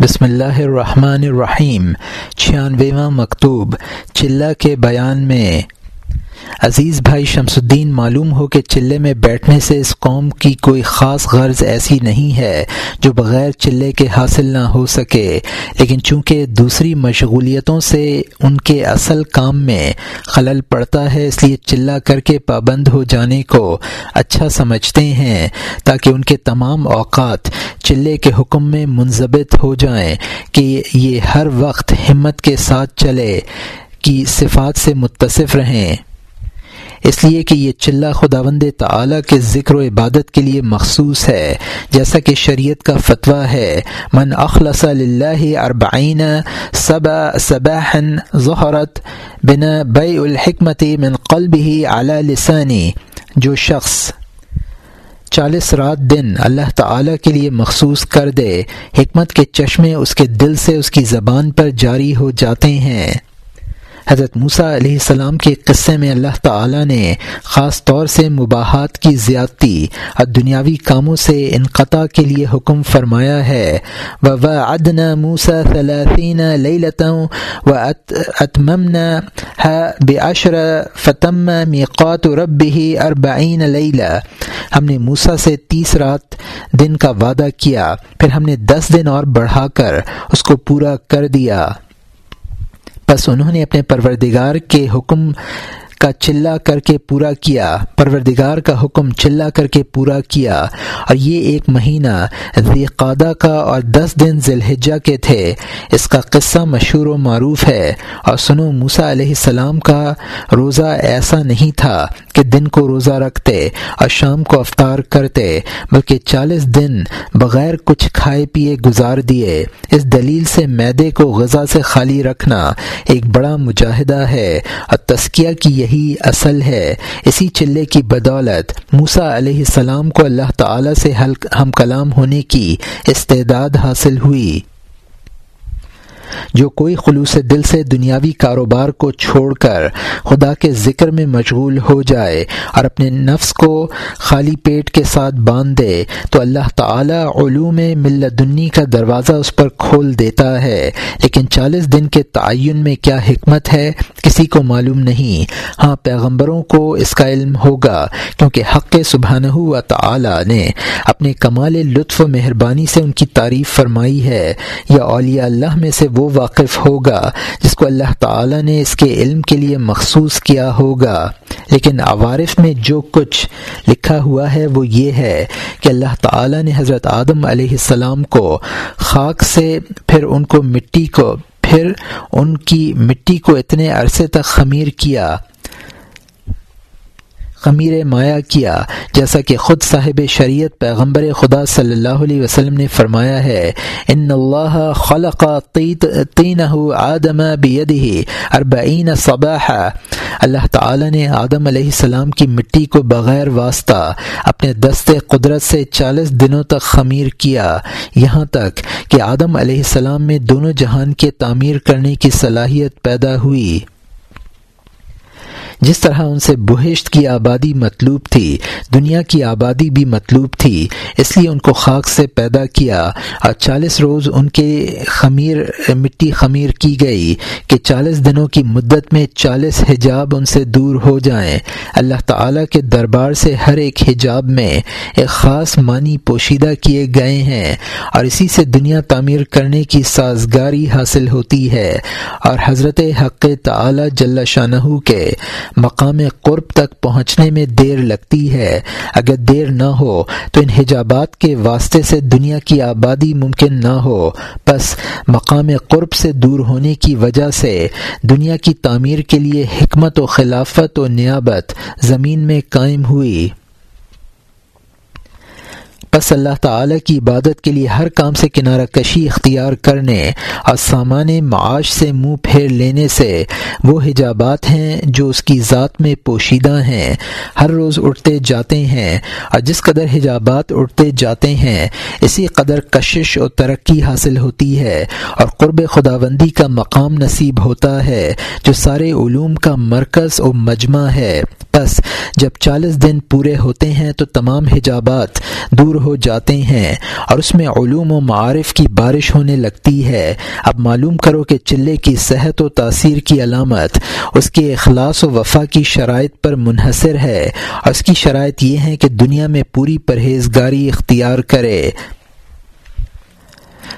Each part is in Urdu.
بسم اللہ الرحمن الرحیم چھیانویواں مکتوب چلہ کے بیان میں عزیز بھائی شمس الدین معلوم ہو کہ چلے میں بیٹھنے سے اس قوم کی کوئی خاص غرض ایسی نہیں ہے جو بغیر چلے کے حاصل نہ ہو سکے۔ لیکن چونکہ دوسری مشغولیتوں سے ان کے اصل کام میں خلل پڑتا ہے، اس لیے چلہ کر کے پابند ہو جانے کو اچھا سمجھتے ہیں تاکہ ان کے تمام اوقات چلے کے حکم میں منضبط ہو جائیں کہ یہ ہر وقت ہمت کے ساتھ چلے، کی صفات سے متصف رہیں۔ اس لیے کہ یہ چلہ خداوند تعالی کے ذکر و عبادت کے لیے مخصوص ہے، جیسا کہ شریعت کا فتویٰ ہے، من اخلص اللہ اربعین صبا صباحن ظہرت بنا بی الحکمت من قلبه على لسانی. جو شخص چالیس رات دن اللہ تعالی کے لیے مخصوص کر دے، حکمت کے چشمے اس کے دل سے اس کی زبان پر جاری ہو جاتے ہیں۔ حضرت موسیٰ علیہ السلام کے قصے میں اللہ تعالی نے خاص طور سے مباحات کی زیادتی اور دنیاوی کاموں سے انقطاع کے لیے حکم فرمایا ہے۔ و و ادن موسا ثلاثین لطوں و اتممن بے عشر فتم میقات رب ہی اربعین لیلا ہم نے موسا سے تیس رات دن کا وعدہ کیا، پھر ہم نے دس دن اور بڑھا کر اس کو پورا کر دیا۔ بس انہوں نے اپنے پروردگار کے حکم کا چلا کر کے پورا کیا، پروردگار کا حکم چلا کر کے پورا کیا۔ اور یہ ایک مہینہ قادہ کا اور دس دن ذی کے تھے۔ اس کا قصہ مشہور و معروف ہے۔ اور سنو موسا علیہ السلام کا روزہ ایسا نہیں تھا کہ دن کو روزہ رکھتے اور شام کو افطار کرتے، بلکہ چالیس دن بغیر کچھ کھائے پیے گزار دیے۔ اس دلیل سے میدے کو غذا سے خالی رکھنا ایک بڑا مجاہدہ ہے۔ اور تسکیہ کی یہی اصل ہے۔ اسی چلے کی بدولت موسا علیہ السلام کو اللہ تعالی سے ہم کلام ہونے کی استعداد حاصل ہوئی۔ جو کوئی خلوص دل سے دنیاوی کاروبار کو چھوڑ کر خدا کے ذکر میں مشغول ہو جائے اور اپنے نفس کو خالی پیٹ کے ساتھ باندھ دے تو اللہ تعالی علوم ملدنی کا دروازہ اس پر کھول دیتا ہے۔ لیکن چالیس دن کے تعین میں کیا حکمت ہے؟ کسی کو معلوم نہیں۔ ہاں پیغمبروں کو اس کا علم ہوگا، کیونکہ حق سبحانہ و تعالی نے اپنے کمال لطف و مہربانی سے ان کی تعریف فرمائی ہے۔ یا اولیاء اللہ میں سے وہ وہ واقف ہوگا جس کو اللہ تعالی نے اس کے علم کے لیے مخصوص کیا ہوگا۔ لیکن عوارف میں جو کچھ لکھا ہوا ہے وہ یہ ہے کہ اللہ تعالی نے حضرت آدم علیہ السلام کو خاک سے، پھر ان کو مٹی کو، پھر ان کی مٹی کو اتنے عرصے تک خمیر کیا۔ خمیر مایا کیا، جیسا کہ خود صاحب شریعت پیغمبر خدا صلی اللہ علیہ وسلم نے فرمایا ہے، ان اللہ خلق آدم اربعین صباح اللہ تعالی نے آدم علیہ السلام کی مٹی کو بغیر واسطہ اپنے دست قدرت سے چالیس دنوں تک خمیر کیا۔ یہاں تک کہ آدم علیہ السلام میں دونوں جہان کے تعمیر کرنے کی صلاحیت پیدا ہوئی۔ جس طرح ان سے بہشت کی آبادی مطلوب تھی، دنیا کی آبادی بھی مطلوب تھی، اس لیے ان کو خاک سے پیدا کیا۔ اور چالیس روز ان کے خمیر، مٹی خمیر کی گئی کہ چالیس دنوں کی مدت میں چالیس حجاب ان سے دور ہو جائیں۔ اللہ تعالیٰ کے دربار سے ہر ایک حجاب میں ایک خاص معنی پوشیدہ کیے گئے ہیں۔ اور اسی سے دنیا تعمیر کرنے کی سازگاری حاصل ہوتی ہے۔ اور حضرت حق تعالی جل شاہ کے مقام قرب تک پہنچنے میں دیر لگتی ہے۔ اگر دیر نہ ہو تو ان حجابات کے واسطے سے دنیا کی آبادی ممکن نہ ہو۔ بس مقام قرب سے دور ہونے کی وجہ سے دنیا کی تعمیر کے لیے حکمت و خلافت و نیابت زمین میں قائم ہوئی۔ بس اللہ تعالی کی عبادت کے لیے ہر کام سے کنارہ کشی اختیار کرنے اور سامان معاش سے منہ پھیر لینے سے وہ حجابات ہیں جو اس کی ذات میں پوشیدہ ہیں۔ ہر روز اٹھتے جاتے ہیں اور جس قدر حجابات اٹھتے جاتے ہیں، اسی قدر کشش و ترقی حاصل ہوتی ہے اور قرب خداوندی کا مقام نصیب ہوتا ہے، جو سارے علوم کا مرکز و مجمع ہے۔ بس جب چالیس دن پورے ہوتے ہیں تو تمام حجابات دور ہو جاتے ہیں اور اس میں علوم و معارف کی بارش ہونے لگتی ہے۔ اب معلوم کرو کہ چلے کی صحت و تاثیر کی علامت اس کے اخلاص و وفا کی شرائط پر منحصر ہے۔ اور اس کی شرائط یہ ہیں کہ دنیا میں پوری پرہیزگاری اختیار کرے۔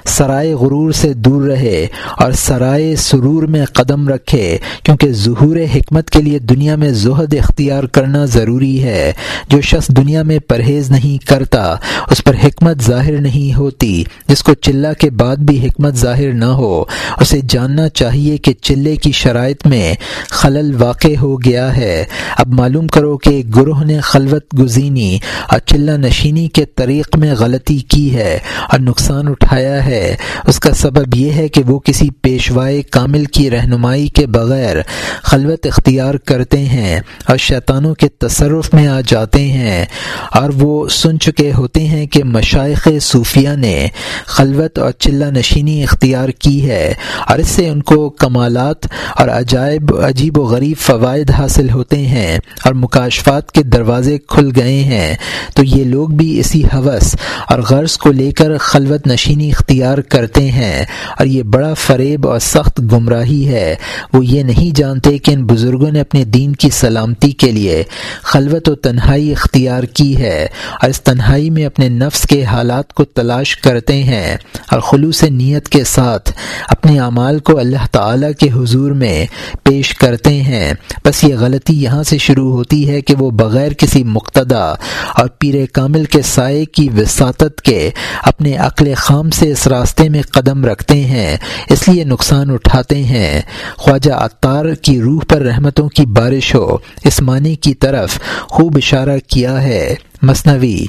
سرائے غرور سے دور رہے اور سرائے سرور میں قدم رکھے، کیونکہ ظہور حکمت کے لیے دنیا میں زہد اختیار کرنا ضروری ہے۔ جو شخص دنیا میں پرہیز نہیں کرتا، اس پر حکمت ظاہر نہیں ہوتی۔ جس کو چلہ کے بعد بھی حکمت ظاہر نہ ہو، اسے جاننا چاہیے کہ چلے کی شرائط میں خلل واقع ہو گیا ہے۔ اب معلوم کرو کہ گروہ نے خلوت گزینی اور چلہ نشینی کے طریق میں غلطی کی ہے اور نقصان اٹھایا ہے۔ اس کا سبب یہ ہے کہ وہ کسی پیشوائے کامل کی رہنمائی کے بغیر خلوت اختیار کرتے ہیں اور شیطانوں کے تصرف میں آ جاتے ہیں۔ اور وہ سن چکے ہوتے ہیں کہ مشائق صوفیہ نے خلوت اور چلہ نشینی اختیار کی ہے اور اس سے ان کو کمالات اور عجائب، عجیب و غریب فوائد حاصل ہوتے ہیں اور مکاشفات کے دروازے کھل گئے ہیں۔ تو یہ لوگ بھی اسی حوث اور غرض کو لے کر خلوت نشینی اختیار اختیار کرتے ہیں۔ اور یہ بڑا فریب اور سخت گمراہی ہے۔ وہ یہ نہیں جانتے کہ ان بزرگوں نے اپنے دین کی سلامتی کے لیے خلوت و تنہائی اختیار کی ہے اور اس تنہائی میں اپنے نفس کے حالات کو تلاش کرتے ہیں اور خلوص نیت کے ساتھ اپنے اعمال کو اللہ تعالی کے حضور میں پیش کرتے ہیں۔ بس یہ غلطی یہاں سے شروع ہوتی ہے کہ وہ بغیر کسی مقتدا اور پیر کامل کے سائے کی وساطت کے اپنے عقل خام سے اس راستے میں قدم رکھتے ہیں، اس لیے نقصان اٹھاتے ہیں۔ خواجہ اطار کی روح پر رحمتوں کی بارش ہو، اس معنی کی طرف خوب اشارہ کیا ہے۔ مصنوعی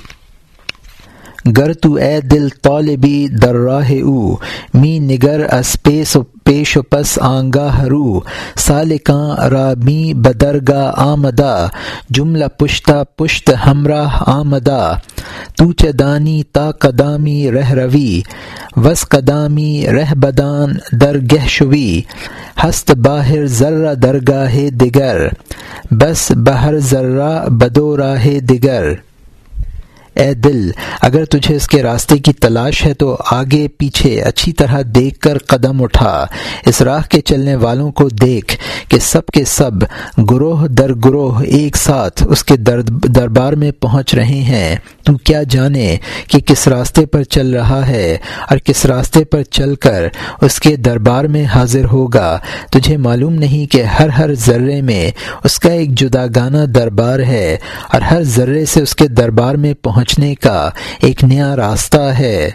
گر تو اے دل طالبی در راہ او، می نگر اس پیس و پیش و پس آنگا ہرو سالکاں را می بدرگا آمدا جملہ پشتا پشت ہمراہ آمدا تو چدانی تا قدامی رہ روی، وس قدامی رہ بدان در گہ شوی۔ ہست باہر ذرہ درگاہ دگر بس بہر ذرہ بدو راہ دگر اے دل، اگر تجھے اس کے راستے کی تلاش ہے تو آگے پیچھے اچھی طرح دیکھ کر قدم اٹھا۔ اس راہ کے چلنے والوں کو دیکھ کہ سب کے سب گروہ در گروہ ایک ساتھ اس کے دربار میں پہنچ رہے ہیں۔ تو کیا جانے کہ کس راستے پر چل رہا ہے اور کس راستے پر چل کر اس کے دربار میں حاضر ہوگا۔ تجھے معلوم نہیں کہ ہر ہر ذرے میں اس کا ایک جدا گانا دربار ہے اور ہر ذرے سے اس کے دربار میں پہنچ پہنچنے کا ایک نیا راستہ ہے۔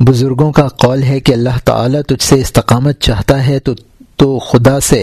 بزرگوں کا قول ہے کہ اللہ تعالیٰ تجھ سے استقامت چاہتا ہے تو تو خدا سے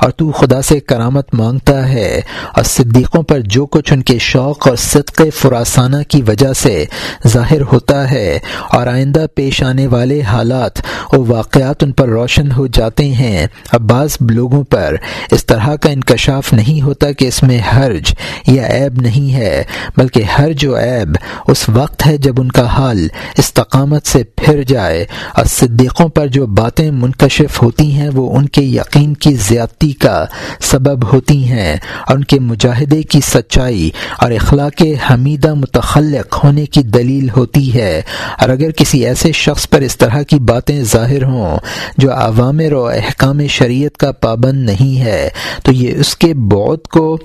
اور تو خدا سے کرامت مانگتا ہے اور صدیقوں پر جو کچھ ان کے شوق اور صدق فراسانہ کی وجہ سے ظاہر ہوتا ہے اور آئندہ پیش آنے والے حالات و واقعات ان پر روشن ہو جاتے ہیں، اب بعض لوگوں پر اس طرح کا انکشاف نہیں ہوتا کہ اس میں حرج یا عیب نہیں ہے، بلکہ ہر جو عیب اس وقت ہے جب ان کا حال استقامت سے پھر جائے اور صدیقوں پر جو باتیں منکشف ہوتی ہیں وہ ان کے یقین کی زیادتی کا سبب ہوتی ہیں اور ان کے مجاہدے کی سچائی اور اخلاق حمیدہ متخلق ہونے کی دلیل ہوتی ہے۔ اور اگر کسی ایسے شخص پر اس طرح کی باتیں ظاہر ہوں جو عوامر و احکام شریعت کا پابند نہیں ہے، تو یہ اس کے بعد کو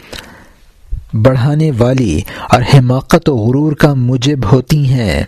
بڑھانے والی اور حماقت و غرور کا مجب ہوتی ہیں۔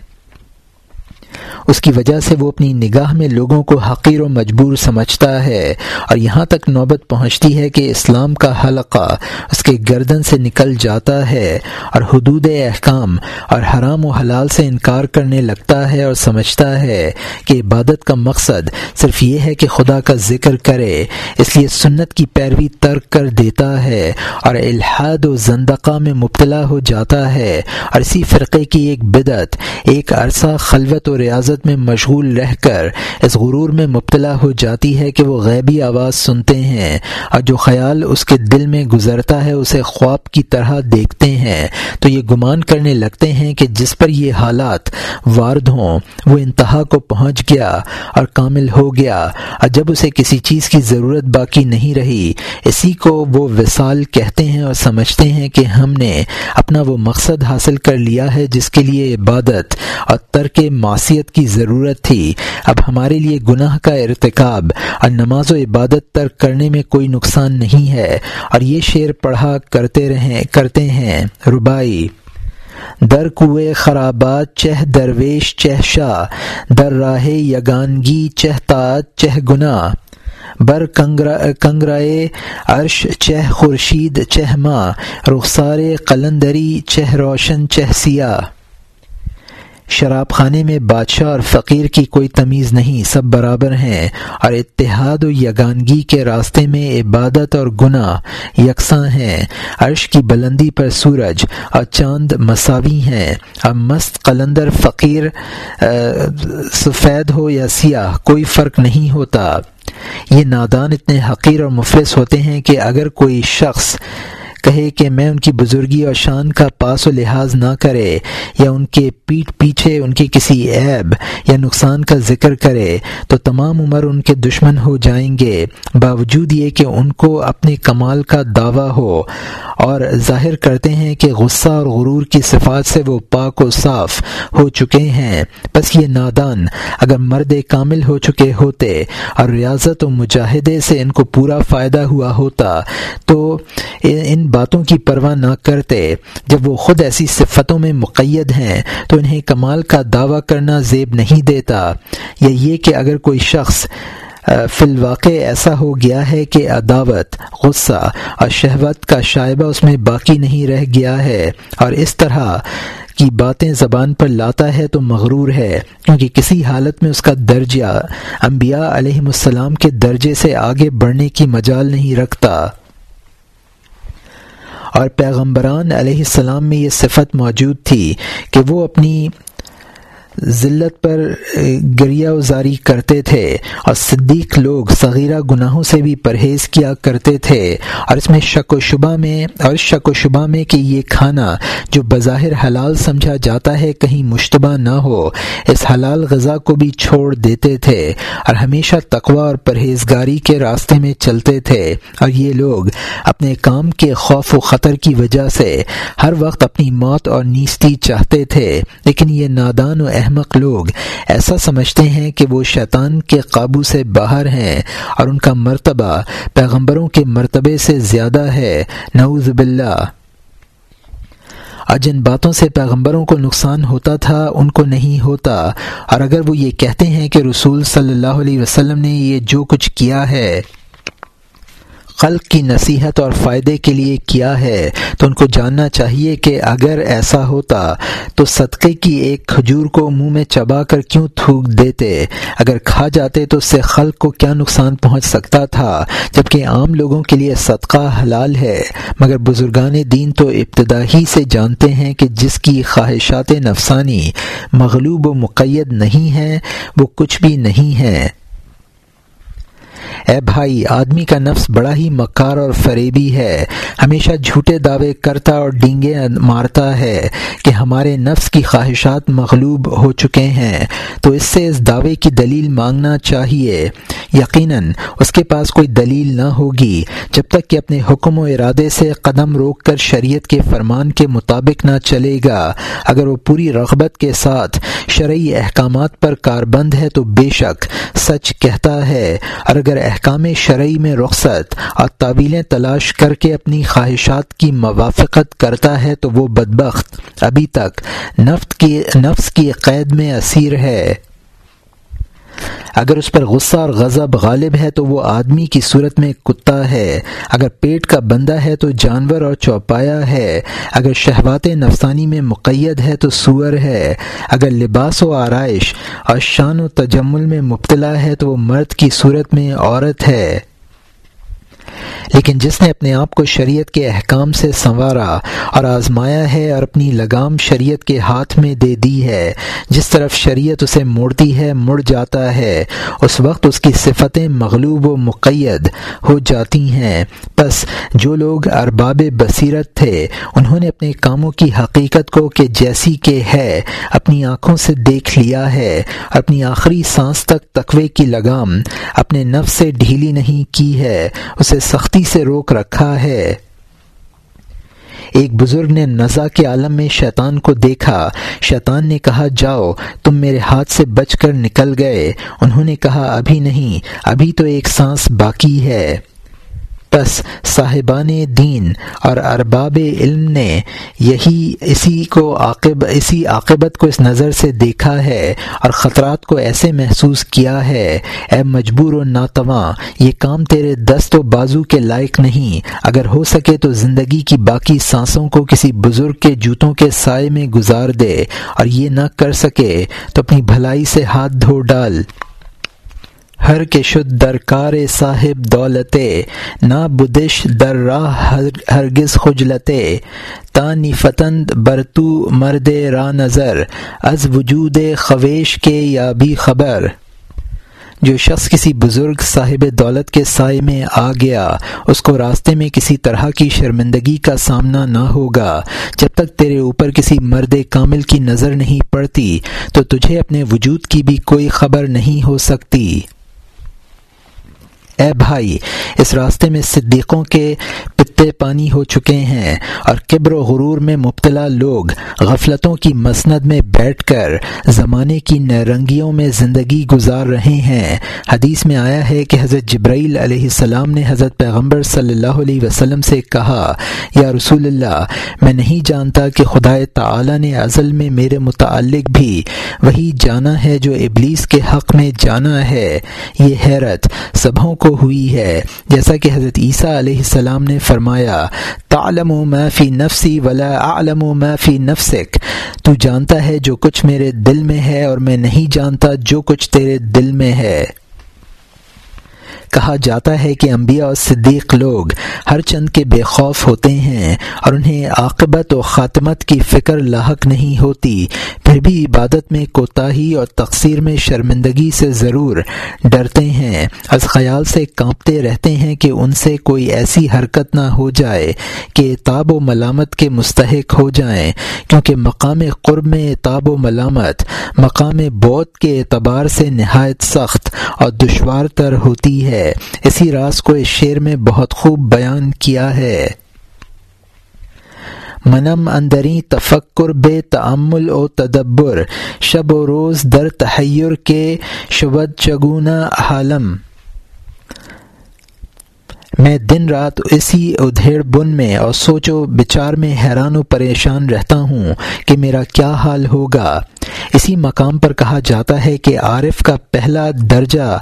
اس کی وجہ سے وہ اپنی نگاہ میں لوگوں کو حقیر و مجبور سمجھتا ہے اور یہاں تک نوبت پہنچتی ہے کہ اسلام کا حلقہ اس کے گردن سے نکل جاتا ہے اور حدود احکام اور حرام و حلال سے انکار کرنے لگتا ہے اور سمجھتا ہے کہ عبادت کا مقصد صرف یہ ہے کہ خدا کا ذکر کرے، اس لیے سنت کی پیروی ترک کر دیتا ہے اور الحاد و زندقہ میں مبتلا ہو جاتا ہے اور اسی فرقے کی ایک بدت ایک عرصہ خلوت و ریاضت میں مشغول رہ کر اس غرور میں مبتلا ہو جاتی ہے کہ وہ غیبی آواز سنتے ہیں اور جو خیال اس کے دل میں گزرتا ہے اسے خواب کی طرح دیکھتے ہیں۔ تو یہ گمان کرنے لگتے ہیں کہ جس پر یہ حالات وارد ہوں، وہ انتہا کو پہنچ گیا اور کامل ہو گیا۔ اور جب اسے کسی چیز کی ضرورت باقی نہیں رہی، اسی کو وہ وصال کہتے ہیں اور سمجھتے ہیں کہ ہم نے اپنا وہ مقصد حاصل کر لیا ہے جس کے لیے عبادت اور ترک معصیت کی ضرورت تھی۔ اب ہمارے لیے گناہ کا ارتکاب اور نماز و عبادت ترک کرنے میں کوئی نقصان نہیں ہے اور یہ شعر پڑھا کرتے رہیں کرتے ہیں۔ ربائی در کوئے خرابات، چہ درویش، چہ شاہ۔ در راہ یگانگی، چہ تات چہ گنا بر کنگرائے عرش، چہ خورشید، چہ ماں رخسار قلندری، چہ روشن، چہ سیاہ۔ شراب خانے میں بادشاہ اور فقیر کی کوئی تمیز نہیں، سب برابر ہیں۔ اور اتحاد و یگانگی کے راستے میں عبادت اور گناہ یکساں ہیں۔ عرش کی بلندی پر سورج اور چاند مساوی ہیں۔ اب مست قلندر فقیر سفید ہو یا سیاہ، کوئی فرق نہیں ہوتا۔ یہ نادان اتنے حقیر اور مفلس ہوتے ہیں کہ اگر کوئی شخص کہے کہ میں ان کی بزرگی اور شان کا پاس و لحاظ نہ کرے یا ان کے پیٹ پیچھے ان کی کسی عیب یا نقصان کا ذکر کرے، تو تمام عمر ان کے دشمن ہو جائیں گے۔ باوجود یہ کہ ان کو اپنے کمال کا دعویٰ ہو۔ اور ظاہر کرتے ہیں کہ غصہ اور غرور کی صفات سے وہ پاک و صاف ہو چکے ہیں۔ بس یہ نادان اگر مرد کامل ہو چکے ہوتے اور ریاضت و مجاہدے سے ان کو پورا فائدہ ہوا ہوتا، تو ان باتوں کی پرواہ نہ کرتے۔ جب وہ خود ایسی صفتوں میں مقید ہیں، تو انہیں کمال کا دعویٰ کرنا زیب نہیں دیتا۔ یا یہ کہ اگر کوئی شخص فی الواقع ایسا ہو گیا ہے کہ عداوت، غصہ اور شہوت کا شائبہ اس میں باقی نہیں رہ گیا ہے اور اس طرح کی باتیں زبان پر لاتا ہے تو مغرور ہے۔ کیونکہ کسی حالت میں اس کا درجہ انبیاء علیہ السلام کے درجے سے آگے بڑھنے کی مجال نہیں رکھتا۔ اور پیغمبران علیہ السلام میں یہ صفت موجود تھی کہ وہ اپنی ذلت پر گریا ازاری کرتے تھے اور صدیق لوگ صغیرہ گناہوں سے بھی پرہیز کیا کرتے تھے اور اس میں شک و شبہ میں اور شک و شبہ میں کہ یہ کھانا جو بظاہر حلال سمجھا جاتا ہے کہیں مشتبہ نہ ہو، اس حلال غذا کو بھی چھوڑ دیتے تھے اور ہمیشہ تقوا اور پرہیزگاری کے راستے میں چلتے تھے۔ اور یہ لوگ اپنے کام کے خوف و خطر کی وجہ سے ہر وقت اپنی موت اور نیستی چاہتے تھے، لیکن یہ نادان و احمق لوگ۔ ایسا سمجھتے ہیں کہ وہ شیطان کے قابو سے باہر ہیں اور ان کا مرتبہ پیغمبروں کے مرتبے سے زیادہ ہے۔ نعوذ باللہ۔ اور جن باتوں سے پیغمبروں کو نقصان ہوتا تھا، ان کو نہیں ہوتا۔ اور اگر وہ یہ کہتے ہیں کہ رسول صلی اللہ علیہ وسلم نے یہ جو کچھ کیا ہے خلق کی نصیحت اور فائدے کے لیے کیا ہے، تو ان کو جاننا چاہیے کہ اگر ایسا ہوتا تو صدقے کی ایک کھجور کو منہ میں چبا کر کیوں تھوک دیتے؟ اگر کھا جاتے تو اس سے خلق کو کیا نقصان پہنچ سکتا تھا؟ جبکہ عام لوگوں کے لیے صدقہ حلال ہے، مگر بزرگان دین تو ابتدا ہی سے جانتے ہیں کہ جس کی خواہشات نفسانی مغلوب و مقید نہیں ہیں، وہ کچھ بھی نہیں ہے اے بھائی، آدمی کا نفس بڑا ہی مکار اور فریبی ہے۔ ہمیشہ جھوٹے دعوے کرتا اور ڈینگے مارتا ہے کہ ہمارے نفس کی خواہشات مغلوب ہو چکے ہیں۔ تو اس سے اس دعوے کی دلیل مانگنا چاہیے۔ یقیناً اس کے پاس کوئی دلیل نہ ہوگی۔ جب تک کہ اپنے حکم و ارادے سے قدم روک کر شریعت کے فرمان کے مطابق نہ چلے گا، اگر وہ پوری رغبت کے ساتھ شرعی احکامات پر کاربند ہے تو بے شک سچ کہتا ہے۔ اور اگر احکام شرعی میں رخصت اور تعویلیں تلاش کر کے اپنی خواہشات کی موافقت کرتا ہے تو وہ بدبخت ابھی تک نفت کی نفس کی قید میں اسیر ہے۔ اگر اس پر غصہ اور غضب غالب ہے تو وہ آدمی کی صورت میں کتا ہے۔ اگر پیٹ کا بندہ ہے تو جانور اور چوپایا ہے۔ اگر شہوات نفسانی میں مقید ہے تو سور ہے۔ اگر لباس و آرائش اور شان و تجمل میں مبتلا ہے تو وہ مرد کی صورت میں عورت ہے۔ لیکن جس نے اپنے آپ کو شریعت کے احکام سے سنوارا اور آزمایا ہے اور اپنی لگام شریعت کے ہاتھ میں دے دی ہے، جس طرف شریعت اسے موڑتی ہے، مڑ جاتا ہے، اس وقت اس کی صفتیں مغلوب و مقید ہو جاتی ہیں۔ بس جو لوگ ارباب بصیرت تھے، انہوں نے اپنے کاموں کی حقیقت کو کہ جیسی کہ ہے، اپنی آنکھوں سے دیکھ لیا ہے اپنی آخری سانس تک تقوی کی لگام اپنے نفس سے ڈھیلی نہیں کی ہے، اسے سختی سے روک رکھا ہے۔ ایک بزرگ نے نزا کے عالم میں شیطان کو دیکھا۔ شیطان نے کہا، جاؤ، تم میرے ہاتھ سے بچ کر نکل گئے۔ انہوں نے کہا، ابھی نہیں، ابھی تو ایک سانس باقی ہے۔ بس صاحبان دین اور ارباب علم نے یہی اسی کو عاقب اسی عاقبت کو اس نظر سے دیکھا ہے اور خطرات کو ایسے محسوس کیا ہے۔ اے مجبور و ناتواں، یہ کام تیرے دست و بازو کے لائق نہیں۔ اگر ہو سکے تو زندگی کی باقی سانسوں کو کسی بزرگ کے جوتوں کے سائے میں گزار دے اور یہ نہ کر سکے تو اپنی بھلائی سے ہاتھ دھو ڈال۔ ہر کے شد درکار صاحب دولتے نہ بدش در راہ ہرگز خجلتے۔ تانی فتند برتو مرد را نظر، از وجود خویش کے یا بھی خبر۔ جو شخص کسی بزرگ صاحب دولت کے سائے میں آ گیا، اس کو راستے میں کسی طرح کی شرمندگی کا سامنا نہ ہوگا۔ جب تک تیرے اوپر کسی مرد کامل کی نظر نہیں پڑتی، تو تجھے اپنے وجود کی بھی کوئی خبر نہیں ہو سکتی۔ اے بھائی، اس راستے میں صدیقوں کے پتے پانی ہو چکے ہیں اور قبر و غرور میں مبتلا لوگ غفلتوں کی مسند میں بیٹھ کر زمانے کی نرنگیوں میں زندگی گزار رہے ہیں۔ حدیث میں آیا ہے کہ حضرت جبرائیل علیہ السلام نے حضرت پیغمبر صلی اللہ علیہ وسلم سے کہا، یا رسول اللہ، میں نہیں جانتا کہ خدا تعالی نے ازل میں میرے متعلق بھی وہی جانا ہے جو ابلیس کے حق میں جانا ہے۔ یہ حیرت سبھوں کو ہوئی ہے۔ جیسا کہ حضرت عیسیٰ علیہ السلام نے فرمایا تعلم ما فی نفسی ولا اعلم ما فی نفسک۔ تو جانتا ہے جو کچھ میرے دل میں ہے اور میں نہیں جانتا جو کچھ تیرے دل میں ہے۔ کہا جاتا ہے کہ انبیاء اور صدیق لوگ ہر چند کے بے خوف ہوتے ہیں اور انہیں عاقبت و خاتمت کی فکر لاحق نہیں ہوتی۔ پھر بھی عبادت میں کوتاہی اور تقسیر میں شرمندگی سے ضرور ڈرتے ہیں۔ از خیال سے کانپتے رہتے ہیں کہ ان سے کوئی ایسی حرکت نہ ہو جائے کہ تاب و ملامت کے مستحق ہو جائیں۔ کیونکہ مقام قرب میں تاب و ملامت، مقام بودھ کے اعتبار سے نہایت سخت اور دشوار تر ہوتی ہے۔ اسی راز کو اس شعر میں بہت خوب بیان کیا ہے۔ منم اندری تفکر بے تعمل و تدبر، شب و روز در تحیر کے شبد چگونا حالم۔ میں دن رات اسی ادھیڑ بن میں اور سوچو بچار میں حیران و پریشان رہتا ہوں کہ میرا کیا حال ہوگا۔ اسی مقام پر کہا جاتا ہے کہ عارف کا پہلا درجہ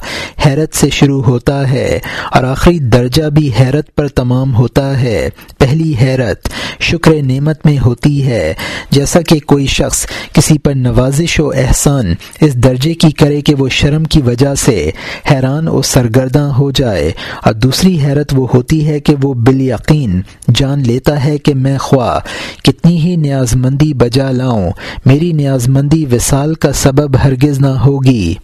حیرت سے شروع ہوتا ہے اور آخری درجہ بھی حیرت پر تمام ہوتا ہے۔ پہلی حیرت شکر نعمت میں ہوتی ہے۔ جیسا کہ کوئی شخص کسی پر نوازش و احسان اس درجے کی کرے کہ وہ شرم کی وجہ سے حیران و سرگرداں ہو جائے۔ اور دوسری حیرت وہ ہوتی ہے کہ وہ بال یقین جان لیتا ہے کہ میں خواہ کتنی ہی نیاز مندی بجا لاؤں، میری نیاز مندی وصال کا سبب ہرگز نہ ہوگی۔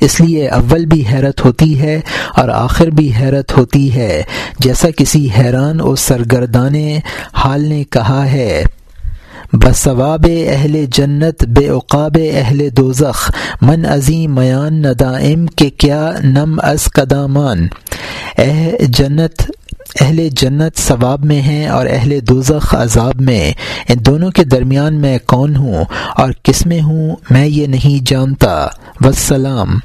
اس لیے اول بھی حیرت ہوتی ہے اور آخر بھی حیرت ہوتی ہے۔ جیسا کسی حیران اور سرگردان حال نے کہا ہے، بثواب اہل جنت، بے اوقاب اہل دوزخ، من عظیم میان ندائم کے کیا نم از قدامان۔ اہ جنت اہل جنت ثواب میں ہیں اور اہل دوزخ عذاب میں ان دونوں کے درمیان میں کون ہوں اور کس میں ہوں، میں یہ نہیں جانتا۔ وسلام